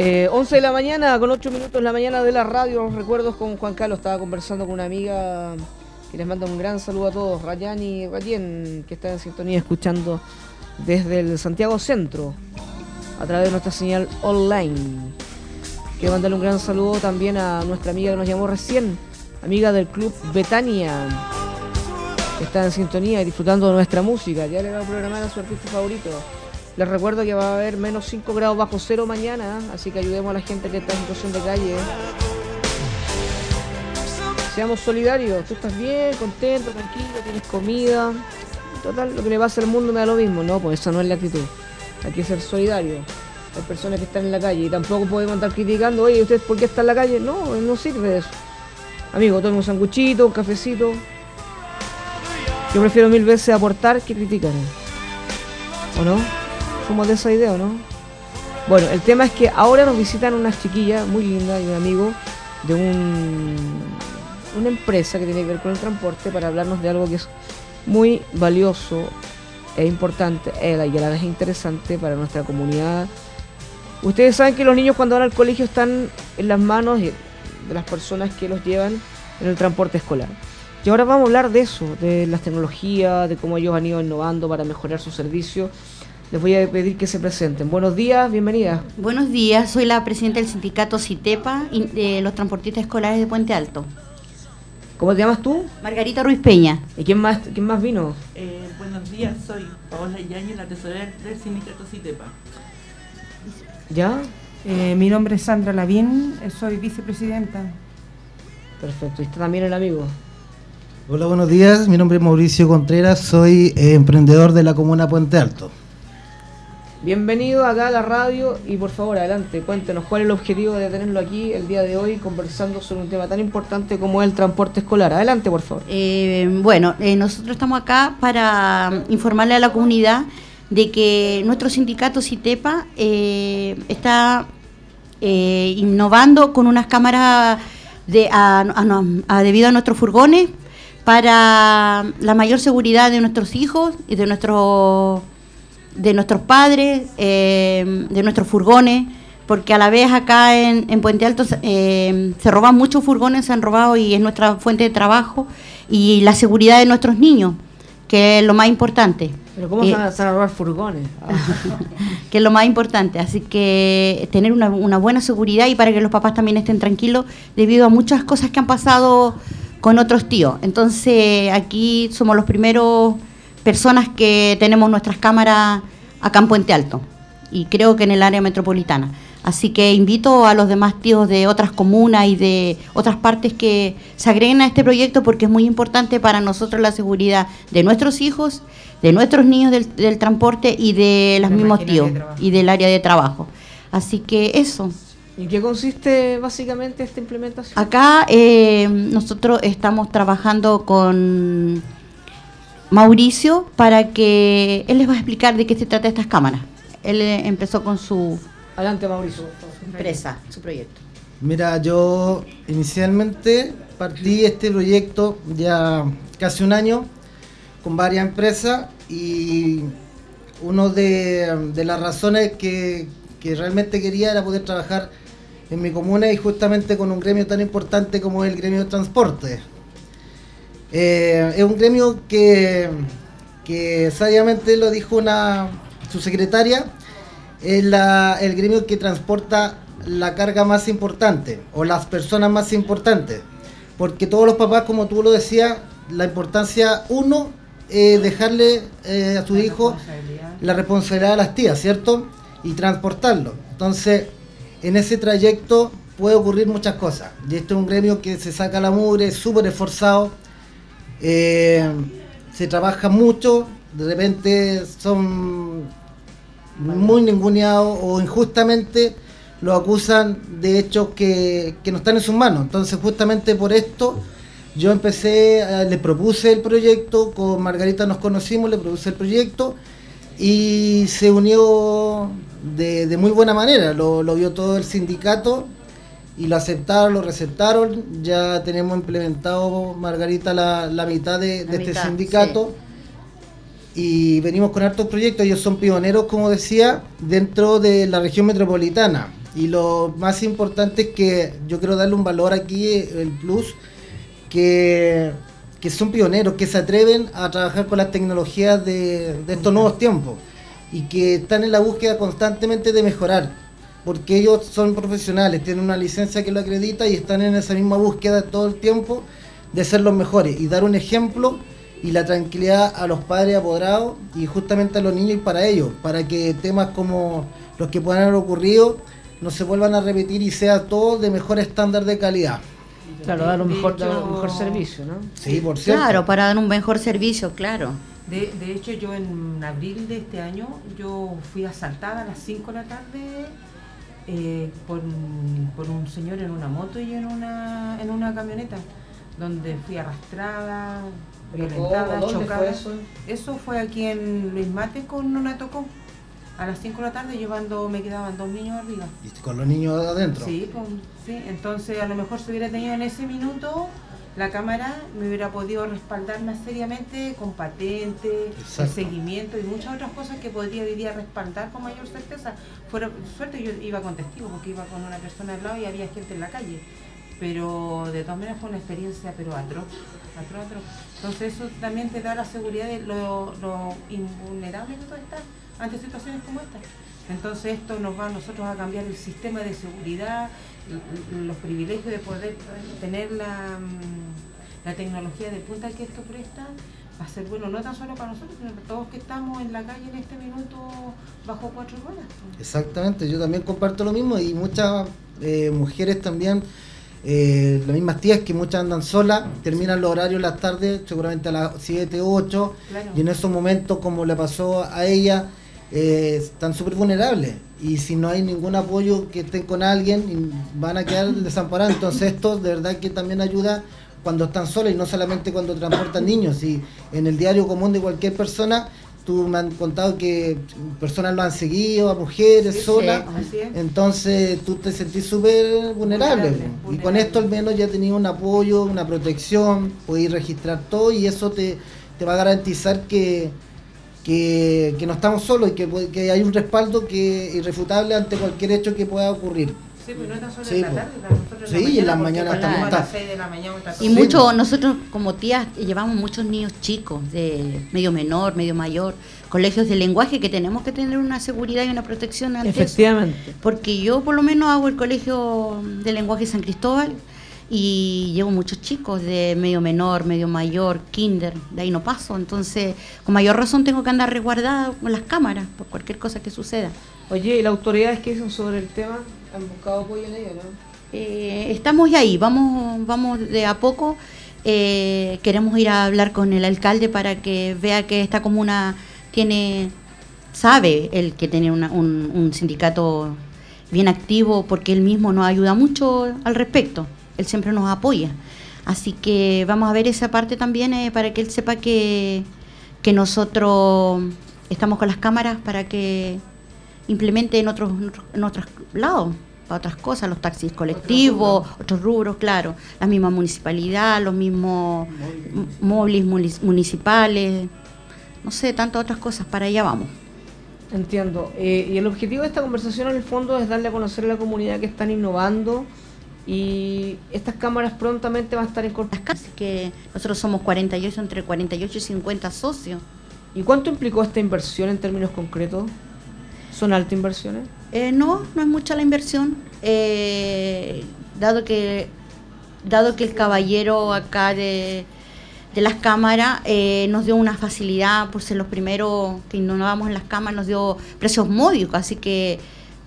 Eh, 11 de la mañana, con 8 minutos la mañana de la radio, los recuerdos con Juan Carlos. Estaba conversando con una amiga que les manda un gran saludo a todos, Rayani Rayen, que está en sintonía escuchando desde el Santiago Centro, a través de nuestra señal online. Quiero mandarle un gran saludo también a nuestra amiga que nos llamó recién, amiga del club Betania, que está en sintonía y disfrutando de nuestra música. Ya le va a programar a su artista favorito. Les recuerdo que va a haber menos 5 grados bajo cero mañana, así que ayudemos a la gente que está en situación de calle. Seamos solidarios, tú estás bien, contento, tranquilo, tienes comida. Total, lo que le pasa al mundo me da lo mismo, no, pues esa no es la actitud. Hay que ser solidario. Hay personas que están en la calle y tampoco podemos estar criticando, oye, ¿usted por qué está en la calle? No, no sirve eso. Amigo, tome un sanguchito, un cafecito. Yo prefiero mil veces aportar que criticar. ¿O no? Somos de esa idea, ¿o no? Bueno, el tema es que ahora nos visitan unas chiquillas muy lindas y un amigo de un, una empresa que tiene que ver con el transporte para hablarnos de algo que es muy valioso e importante e y a la vez interesante para nuestra comunidad. Ustedes saben que los niños cuando van al colegio están en las manos de las personas que los llevan en el transporte escolar. Y ahora vamos a hablar de eso, de las tecnologías, de cómo ellos han ido innovando para mejorar su servicio les voy a pedir que se presenten. Buenos días, bienvenida. Buenos días, soy la presidenta del sindicato CITEPA de los transportistas escolares de Puente Alto. ¿Cómo te llamas tú? Margarita Ruiz Peña. ¿Y quién más, quién más vino? Eh, buenos días, soy Paola Yañez, la tesorera del sindicato CITEPA. ¿Ya? Eh, mi nombre es Sandra Lavín, eh, soy vicepresidenta. Perfecto, y está también el amigo. Hola, buenos días, mi nombre es Mauricio Contreras, soy emprendedor de la comuna Puente Alto. Bienvenido acá a la radio y por favor adelante, cuéntenos cuál es el objetivo de tenerlo aquí el día de hoy conversando sobre un tema tan importante como el transporte escolar. Adelante, por favor. Eh, bueno, eh, nosotros estamos acá para informarle a la comunidad de que nuestro sindicato CITEPA eh, está innovando con unas cámaras de, debido a nuestros furgones para la mayor seguridad de nuestros hijos y de nuestros de nuestros padres, eh, de nuestros furgones, porque a la vez acá en, Puente Alto eh, se roban muchos furgones, se han robado y es nuestra fuente de trabajo, y la seguridad de nuestros niños, que es lo más importante. ¿Pero cómo se, van a, robar furgones? que es lo más importante, así que tener una, una buena seguridad y para que los papás también estén tranquilos debido a muchas cosas que han pasado con otros tíos. Entonces aquí somos los primeros personas que tenemos nuestras cámaras acá en Puente Alto y creo que en el área metropolitana. Así que invito a los demás tíos de otras comunas y de otras partes que se agreguen a este proyecto porque es muy importante para nosotros la seguridad de nuestros hijos, de nuestros niños del, transporte y de los mismos tíos y del área de trabajo. Así que eso. ¿Y qué consiste básicamente esta implementación? Acá eh, nosotros estamos trabajando con Mauricio para que él les va a explicar de qué se trata estas cámaras. Él eh, empezó con su, Adelante, Mauricio. empresa, su proyecto. Mira, yo inicialmente partí este proyecto ya casi un año con varias empresas y una de, las razones que, que realmente quería era poder trabajar en mi comuna y justamente con un gremio tan importante como el gremio de transporte. Eh, es un gremio que, que sabiamente lo dijo una su secretaria, es la, el gremio que transporta la carga más importante o las personas más importantes. Porque todos los papás, como tú lo decías, la importancia, uno, es dejarle eh, a su hijo la responsabilidad de las tías, ¿cierto? Y transportarlo. Entonces, en ese trayecto puede ocurrir muchas cosas. Y este es un gremio que se saca la mugre, súper esforzado eh, se trabaja mucho, de repente son muy ninguneados o injustamente lo acusan de hechos que, no están en sus manos. Entonces justamente por esto yo empecé, eh, le propuse el proyecto, con Margarita nos conocimos, le propuse el proyecto y se unió de, muy buena manera, lo vio todo el sindicato y lo aceptaron, lo receptaron. Ya tenemos implementado, Margarita, la, mitad de, este sindicato. Y venimos con hartos proyectos. Ellos son pioneros, como decía, dentro de la región metropolitana. Y lo más importante es que yo quiero darle un valor aquí, el plus, que, que son pioneros, que se atreven a trabajar con las tecnologías de, de estos nuevos tiempos y que están en la búsqueda constantemente de mejorar, porque ellos son profesionales, tienen una licencia que lo acredita y están en esa misma búsqueda todo el tiempo de ser los mejores y dar un ejemplo y la tranquilidad a los padres apoderados y justamente a los niños y para ellos, para que temas como los que puedan haber ocurrido no se vuelvan a repetir y sea todo de mejor estándar de calidad. Claro, dar un mejor, dar un hecho- mejor servicio, ¿no? Sí, por cierto. Claro, para dar un mejor servicio, claro. De, de hecho, yo en abril de este año, yo fui asaltada a las 5 de la tarde eh, por, un- por un señor en una moto y en una, en una camioneta, donde fui arrastrada, violentada. ¿Dónde chocada. fue eso? Eso fue aquí en Luis Mate con una tocó. A las 5 de la tarde llevando, me quedaban dos niños arriba. Y con los niños adentro. Sí, con- sí, entonces a lo mejor si hubiera tenido en ese minuto la cámara, me hubiera podido respaldar más seriamente con patente, el Exacto. seguimiento y muchas otras cosas que podría hoy día respaldar con mayor certeza. Fuera suerte yo iba con testigos porque iba con una persona al lado y había gente en la calle. Pero de todas maneras fue una experiencia pero atroz, atroz, atroz. Entonces eso también te da la seguridad de lo, lo invulnerable que tú estás ante situaciones como esta. Entonces esto nos va a nosotros a cambiar el sistema de seguridad, los privilegios de poder tener la, mm, la tecnología de punta que esto presta, va a ser bueno no tan solo para nosotros, sino para todos que estamos en la calle en este minuto bajo cuatro ruedas. Exactamente, yo también comparto lo mismo y muchas eh, mujeres también, eh, las mismas tías que muchas andan solas, terminan los horarios en las tardes, seguramente a las 7, 8, Claro. y en esos momentos, como le pasó a ella, eh, están súper vulnerables. Y si no hay ningún apoyo que estén con alguien, van a quedar desamparados. Entonces esto de verdad que también ayuda cuando están solas y no solamente cuando transportan niños. Y en el diario común de cualquier persona, tú me han contado que personas lo han seguido, a mujeres Sí, solas. sí. Entonces tú te sentís súper vulnerable. Y con esto al menos ya tenías un apoyo, una protección, podéis registrar todo y eso te, te va a garantizar que, que, que no estamos solos y que, que hay un respaldo que irrefutable ante cualquier hecho que pueda ocurrir. Sí, pero no es tan solo Sí, en la tarde, nosotros Sí, en la mañana cuando también vamos a las está. 6 de la mañana Y todo- Sí, mucho, pues. nosotros como tías llevamos muchos niños chicos, de medio menor, medio mayor, colegios de lenguaje que tenemos que tener una seguridad y una protección ante eso. Efectivamente. Porque yo por lo menos hago el colegio de lenguaje San Cristóbal y llevo muchos chicos de medio menor, medio mayor, kinder, de ahí no paso. Entonces, con mayor razón tengo que andar resguardada con las cámaras por cualquier cosa que suceda. Oye, ¿y las autoridades qué dicen sobre el tema? ¿Han buscado apoyo en ello, no? Eh, estamos ahí, vamos, vamos de a poco. Eh, queremos ir a hablar con el alcalde para que vea que esta comuna tiene, sabe el que tiene una- un, un sindicato bien activo porque él mismo nos ayuda mucho al respecto. Él siempre nos apoya. Así que vamos a ver esa parte también eh, para que él sepa que, que nosotros estamos con las cámaras para que implemente en otros, en otros lados, para otras cosas, los taxis colectivos, otros rubros, claro, la misma municipalidad, los mismos móviles munic- municipales, no sé, tantas otras cosas, para allá vamos. Entiendo. Eh, y el objetivo de esta conversación en el fondo es darle a conocer a la comunidad que están innovando y estas cámaras prontamente van a estar casas, Así que nosotros somos 48, entre 48 y 50 socios. ¿Y cuánto implicó esta inversión en términos concretos? ¿Son altas inversiones? Eh, no, no es mucha la inversión, eh, dado que dado que el caballero acá de, de las cámaras eh, nos dio una facilidad por ser los primeros que innovábamos en las cámaras, nos dio precios módicos, así que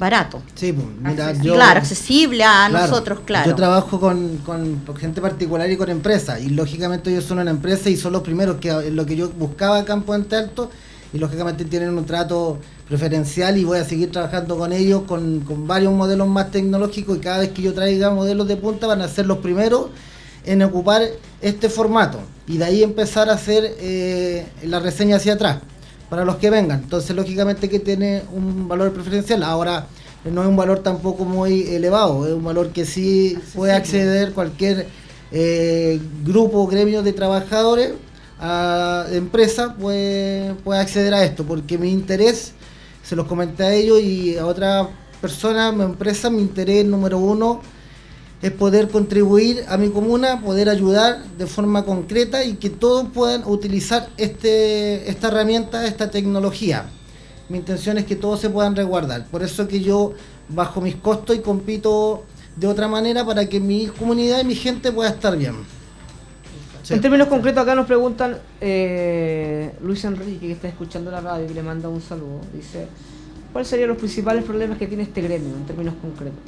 barato. Sí, pues, mira, yo... claro, accesible a Claro, nosotros, claro. Yo trabajo con, con gente particular y con empresas, y lógicamente ellos son una empresa y son los primeros que en lo que yo buscaba acá en Puente Alto, y lógicamente tienen un trato preferencial y voy a seguir trabajando con ellos con, con varios modelos más tecnológicos y cada vez que yo traiga modelos de punta van a ser los primeros en ocupar este formato y de ahí empezar a hacer eh, la reseña hacia atrás para los que vengan. Entonces, lógicamente que tiene un valor preferencial. Ahora, no es un valor tampoco muy elevado, es un valor que sí puede acceder cualquier eh, grupo o gremio de trabajadores, a empresa, puede, puede acceder a esto, porque mi interés, se los comenté a ellos y a otras persona, mi empresa, mi interés número uno es poder contribuir a mi comuna, poder ayudar de forma concreta y que todos puedan utilizar este, esta herramienta, esta tecnología. Mi intención es que todos se puedan resguardar. Por eso que yo bajo mis costos y compito de otra manera para que mi comunidad y mi gente pueda estar bien. En términos concretos, acá nos preguntan eh, Luis Enrique, que está escuchando la radio y le manda un saludo. Dice: ¿Cuáles serían los principales problemas que tiene este gremio en términos concretos?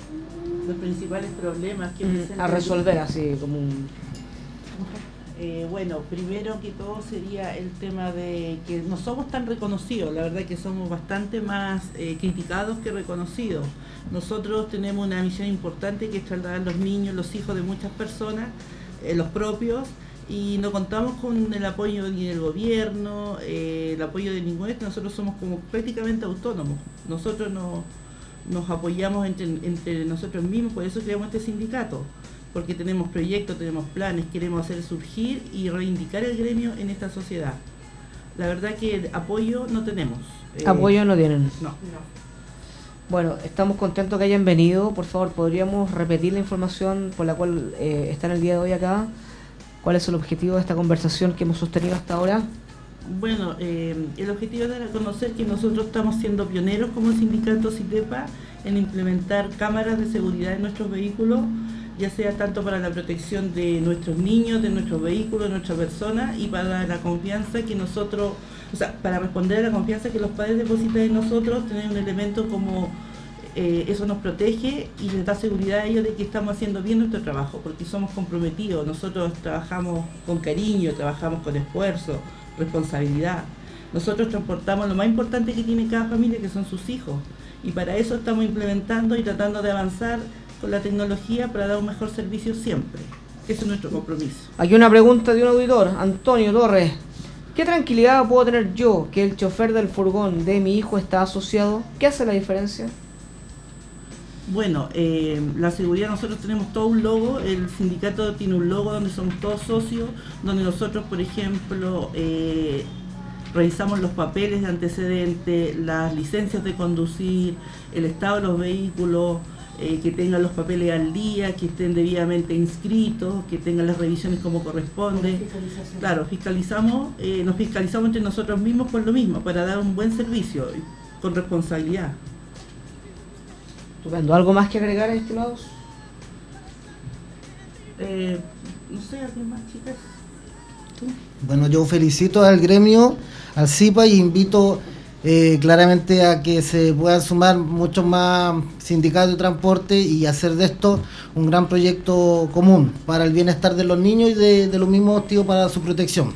Los principales problemas que Mm, a resolver así, como un. Eh, bueno, primero que todo sería el tema de que no somos tan reconocidos, la verdad que somos bastante más eh, criticados que reconocidos. Nosotros tenemos una misión importante que es trasladar los niños, los hijos de muchas personas, eh, los propios, y no contamos con el apoyo ni del gobierno, eh, el apoyo de ningún este, nosotros somos como prácticamente autónomos. Nosotros no- nos apoyamos entre, entre nosotros mismos, por eso creamos este sindicato porque tenemos proyectos, tenemos planes, queremos hacer surgir y reivindicar el gremio en esta sociedad. La verdad que apoyo no tenemos. Eh, Apoyo no tienen. No. Bueno, estamos contentos que hayan venido. Por favor, ¿podríamos repetir la información por la cual eh, están el día de hoy acá? ¿Cuál es el objetivo de esta conversación que hemos sostenido hasta ahora? Bueno, eh, el objetivo era conocer que nosotros estamos siendo pioneros como sindicato CITEPA en implementar cámaras de seguridad en nuestros vehículos, ya sea tanto para la protección de nuestros niños, de nuestros vehículos, de nuestra persona y para la confianza que nosotros, o sea, para responder a la confianza que los padres depositan en nosotros, tener un elemento como eh, eso nos protege y les da seguridad a ellos de que estamos haciendo bien nuestro trabajo, porque somos comprometidos, nosotros trabajamos con cariño, trabajamos con esfuerzo, responsabilidad. Nosotros transportamos lo más importante que tiene cada familia, que son sus hijos, y para eso estamos implementando y tratando de avanzar con la tecnología para dar un mejor servicio siempre. Ese es nuestro compromiso. Aquí una pregunta de un auditor, Antonio Torres. ¿Qué tranquilidad puedo tener yo que el chofer del furgón de mi hijo está asociado? ¿Qué hace la diferencia? Bueno, eh, la seguridad nosotros tenemos todo un logo, el sindicato tiene un logo donde somos todos socios, donde nosotros, por ejemplo, eh, revisamos los papeles de antecedente, las licencias de conducir, el estado de los vehículos, eh, que tengan los papeles al día, que estén debidamente inscritos, que tengan las revisiones como corresponde. Claro, fiscalizamos, eh, nos fiscalizamos entre nosotros mismos por lo mismo, para dar un buen servicio, con responsabilidad. Estupendo. ¿Algo más que agregar, estimados? Eh, no sé, ¿alguien más, chicas? Bueno, yo felicito al gremio, al CIPA y invito eh, claramente a que se puedan sumar muchos más sindicatos de transporte y hacer de esto un gran proyecto común para el bienestar de los niños y de, de los mismos tíos para su protección.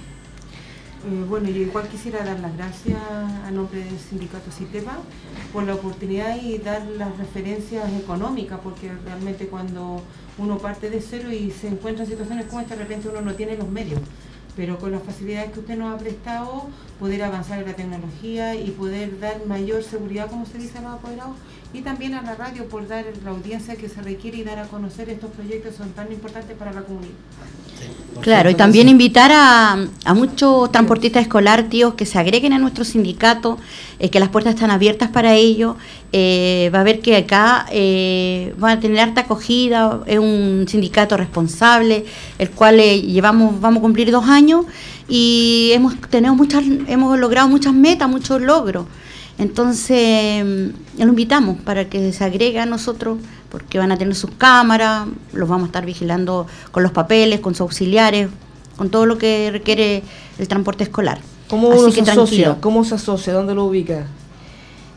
Eh, bueno, yo igual quisiera dar las gracias a nombre del sindicato CITEPA por la oportunidad y dar las referencias económicas, porque realmente cuando uno parte de cero y se encuentra en situaciones como esta, de repente uno no tiene los medios. Pero con las facilidades que usted nos ha prestado, poder avanzar en la tecnología y poder dar mayor seguridad, como se dice a los apoderados, y también a la radio por dar la audiencia que se requiere y dar a conocer estos proyectos que son tan importantes para la comunidad. Claro, y también sí. invitar a, a muchos transportistas escolar, tíos, que se agreguen a nuestro sindicato, eh, que las puertas están abiertas para ello. Eh, va a ver que acá eh, van a tener harta acogida, es un sindicato responsable, el cual eh, llevamos, vamos a cumplir dos años y hemos, tenemos muchas, hemos logrado muchas metas, muchos logros. Entonces, mm, lo invitamos para que se agregue a nosotros, porque van a tener sus cámaras, los vamos a estar vigilando con los papeles, con sus auxiliares, con todo lo que requiere el transporte escolar. ¿Cómo Así uno que se asocia? ¿Cómo se asocia? ¿Dónde lo ubica?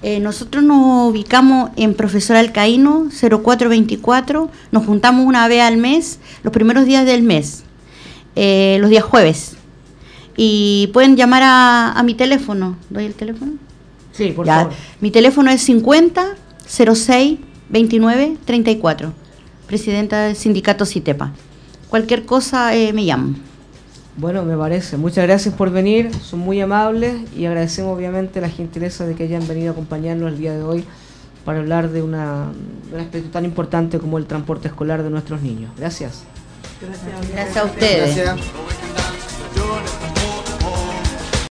Eh, nosotros nos ubicamos en Profesor Alcaíno 0424, nos juntamos una vez al mes, los primeros días del mes, eh, los días jueves. Y pueden llamar a, a mi teléfono, ¿doy el teléfono? Sí, por Ya, favor. Mi teléfono es 50 06 29 34, presidenta del sindicato CITEPA. Cualquier cosa eh, me llaman. Bueno, me parece. Muchas gracias por venir, son muy amables y agradecemos obviamente la gentileza de que hayan venido a acompañarnos el día de hoy para hablar de, una, de un aspecto tan importante como el transporte escolar de nuestros niños. Gracias. Gracias. Gracias a ustedes. Gracias.